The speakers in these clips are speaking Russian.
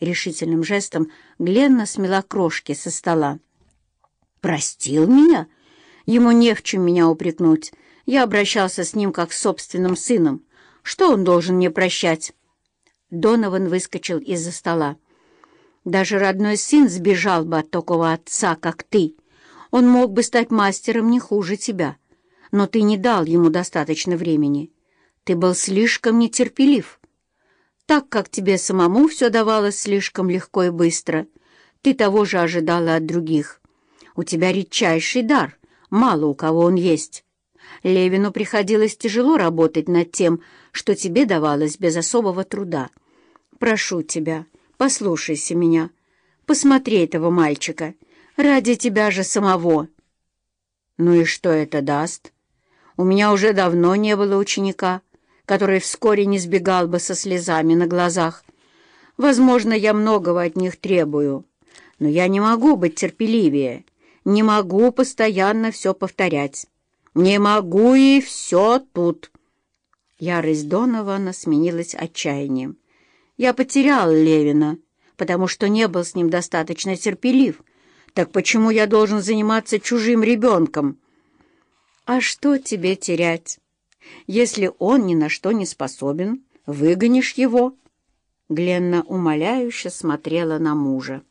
Решительным жестом Гленна смела крошки со стола. «Простил меня? Ему не в чем меня упрекнуть. Я обращался с ним как с собственным сыном. Что он должен мне прощать?» Донован выскочил из-за стола. «Даже родной сын сбежал бы от такого отца, как ты. Он мог бы стать мастером не хуже тебя. Но ты не дал ему достаточно времени. Ты был слишком нетерпелив. Так как тебе самому все давалось слишком легко и быстро, ты того же ожидала от других. У тебя редчайший дар, мало у кого он есть. Левину приходилось тяжело работать над тем, что тебе давалось без особого труда. Прошу тебя, послушайся меня, посмотри этого мальчика, ради тебя же самого. Ну и что это даст? У меня уже давно не было ученика, который вскоре не сбегал бы со слезами на глазах. Возможно, я многого от них требую, но я не могу быть терпеливее, не могу постоянно все повторять. Не могу и все тут. Ярость Донована сменилась отчаянием. Я потерял Левина, потому что не был с ним достаточно терпелив. Так почему я должен заниматься чужим ребенком? А что тебе терять? Если он ни на что не способен, выгонишь его». Гленна умоляюще смотрела на мужа.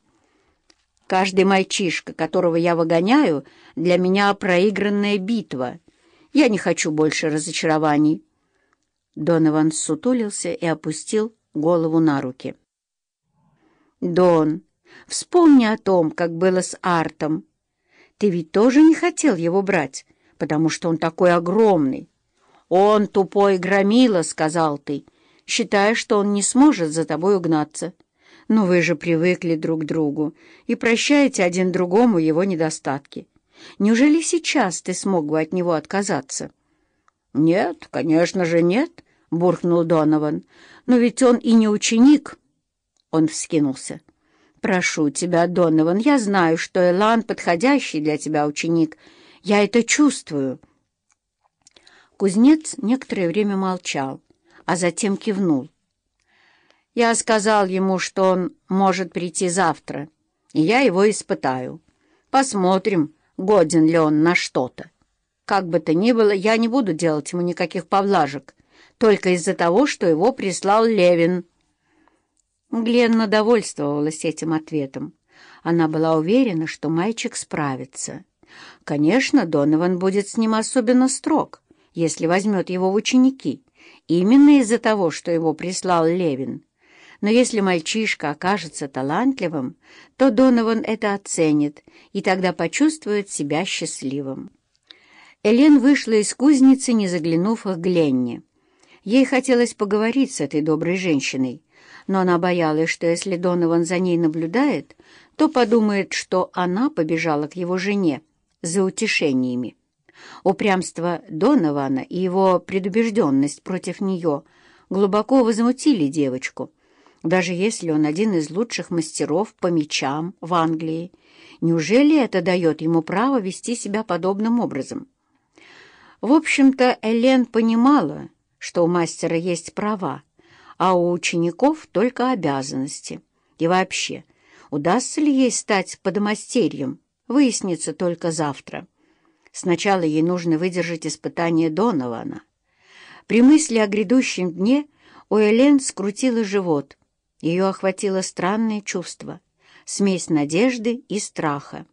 «Каждый мальчишка, которого я выгоняю, для меня проигранная битва. Я не хочу больше разочарований». Донован сутулился и опустил голову на руки. «Дон, вспомни о том, как было с Артом. Ты ведь тоже не хотел его брать, потому что он такой огромный. «Он тупой громила», — сказал ты, считая, что он не сможет за тобой угнаться. Но вы же привыкли друг к другу и прощаете один другому его недостатки. Неужели сейчас ты смог бы от него отказаться?» «Нет, конечно же нет», — буркнул Донован. «Но ведь он и не ученик». Он вскинулся. «Прошу тебя, Донован, я знаю, что Элан — подходящий для тебя ученик. Я это чувствую». Кузнец некоторое время молчал, а затем кивнул. «Я сказал ему, что он может прийти завтра, и я его испытаю. Посмотрим, годен ли он на что-то. Как бы то ни было, я не буду делать ему никаких поблажек, только из-за того, что его прислал Левин». Гленна довольствовалась этим ответом. Она была уверена, что мальчик справится. Конечно, Донован будет с ним особенно строг, если возьмет его в ученики, именно из-за того, что его прислал Левин. Но если мальчишка окажется талантливым, то Донован это оценит и тогда почувствует себя счастливым. Элен вышла из кузницы, не заглянув к Гленне. Ей хотелось поговорить с этой доброй женщиной, но она боялась, что если Донован за ней наблюдает, то подумает, что она побежала к его жене за утешениями. Упрямство Донована и его предубежденность против нее глубоко возмутили девочку. Даже если он один из лучших мастеров по мечам в Англии, неужели это дает ему право вести себя подобным образом? В общем-то, Элен понимала, что у мастера есть права, а у учеников только обязанности. И вообще, удастся ли ей стать подмастерьем, выяснится только завтра. Сначала ей нужно выдержать испытание Донована. При мысли о грядущем дне у Элен скрутило живот. Ее охватило странное чувство, смесь надежды и страха.